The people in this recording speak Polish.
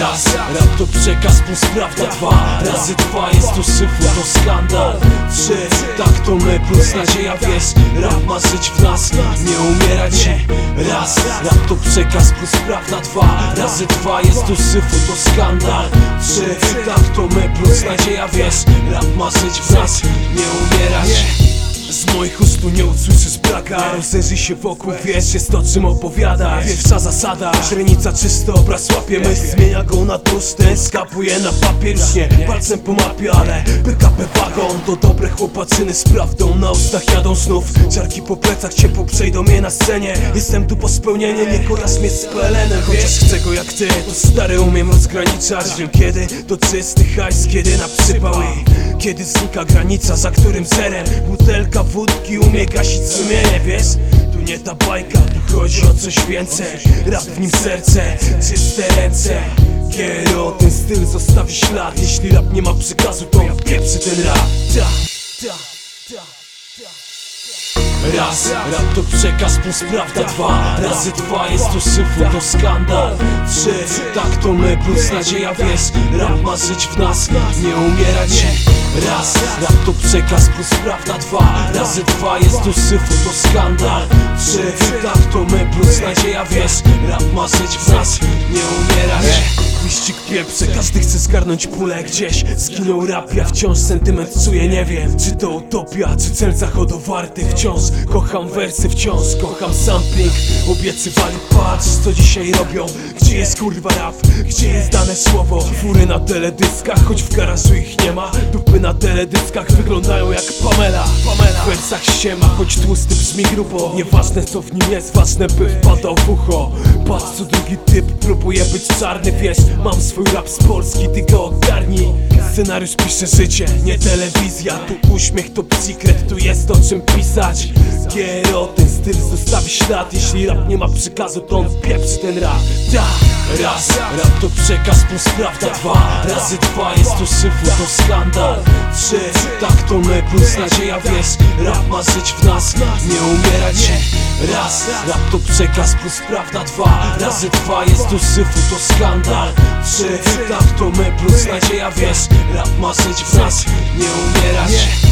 Raz, rap to przekaz plus prawda Dwa, razy dwa jest to syfu, to skandal. Trzy, tak to my plus nadzieja wiesz. Rap ma żyć w nas, nie umierać Raz, rap to przekaz plus prawda Dwa, razy dwa jest to syfu, to skandal. Trzy, tak to my plus nadzieja wiesz. Rap ma żyć w nas, nie umierać z moich ust tu nie usłyszysz braka. Rozejrzyj się wokół, wiesz, jest to czym opowiadasz. Pierwsza zasada, źrenica czysto obraz łapie. Myśl zmienia go na tłuszczę, skapuje na papier. Już nie palcem po mapie, ale PKP wagon. To dobre chłopaczyny z prawdą, na ustach jadą znów. Ciarki po plecach ciepło przejdą mnie na scenie. Jestem tu po spełnienie, nie kojarz mnie z PLN-em Chociaż chcę go jak ty, to stary umiem rozgraniczać. Wiem kiedy to czysty hajs, kiedy na przypał kiedy znika granica, za którym zerem Butelka wódki umie gasić sumienie, wiesz? Tu nie ta bajka, tu chodzi o coś więcej. Rap w nim serce, czyste ręce. Kiero, ten styl zostawi ślad? Jeśli rap nie ma przekazu, to pieprzy ten rap. Ta, ta. Raz, rap to przekaz plus prawda Dwa, razy dwa jest to syfu, to skandal. Trzy, tak to my plus nadzieja wiesz. Rap ma żyć w nas, nie umierać Raz, rap to przekaz plus prawda Dwa, razy dwa jest to syfu, to skandal. Trzy, tak to my plus nadzieja wiesz. Rap ma żyć w nas, nie umierać Wyścig pieprze, każdy chce zgarnąć pulę gdzieś. Zginął rap, ja wciąż sentyment czuję, nie wiem Czy to utopia, czy cel zachodowarty. Wciąż kocham wersy, wciąż kocham sampling Obiecywali, patrz co dzisiaj robią. Gdzie jest kurwa rap, gdzie jest dane słowo? Fury na teledyskach, choć w garażu ich nie ma Dupy na teledyskach wyglądają jak Pamela. Pamela W wersach ściema, choć tłusty brzmi grubo. Nieważne co w nim jest, ważne by wpadał w ucho. Patrz co drugi typ próbuje być czarny, wiesz Mam swój rap z Polski, ty go ogarnij. Scenariusz pisze życie, nie telewizja. Tu uśmiech to secret, tu jest o czym pisać. Giero, ten styl zostawi ślad Jeśli rap nie ma przekazu, to on pieprzy ten rap. Raz, rap to przekaz plus prawda Dwa, razy dwa jest to syfu, to skandal. Trzy, tak to my plus nadzieja wiesz Rap ma żyć w nas, nie umierać Raz, rap to przekaz plus prawda Dwa, razy dwa jest to syfu, to skandal. Trzy, tak to my plus nadzieja wiesz Rap ma żyć w nas, nie umierać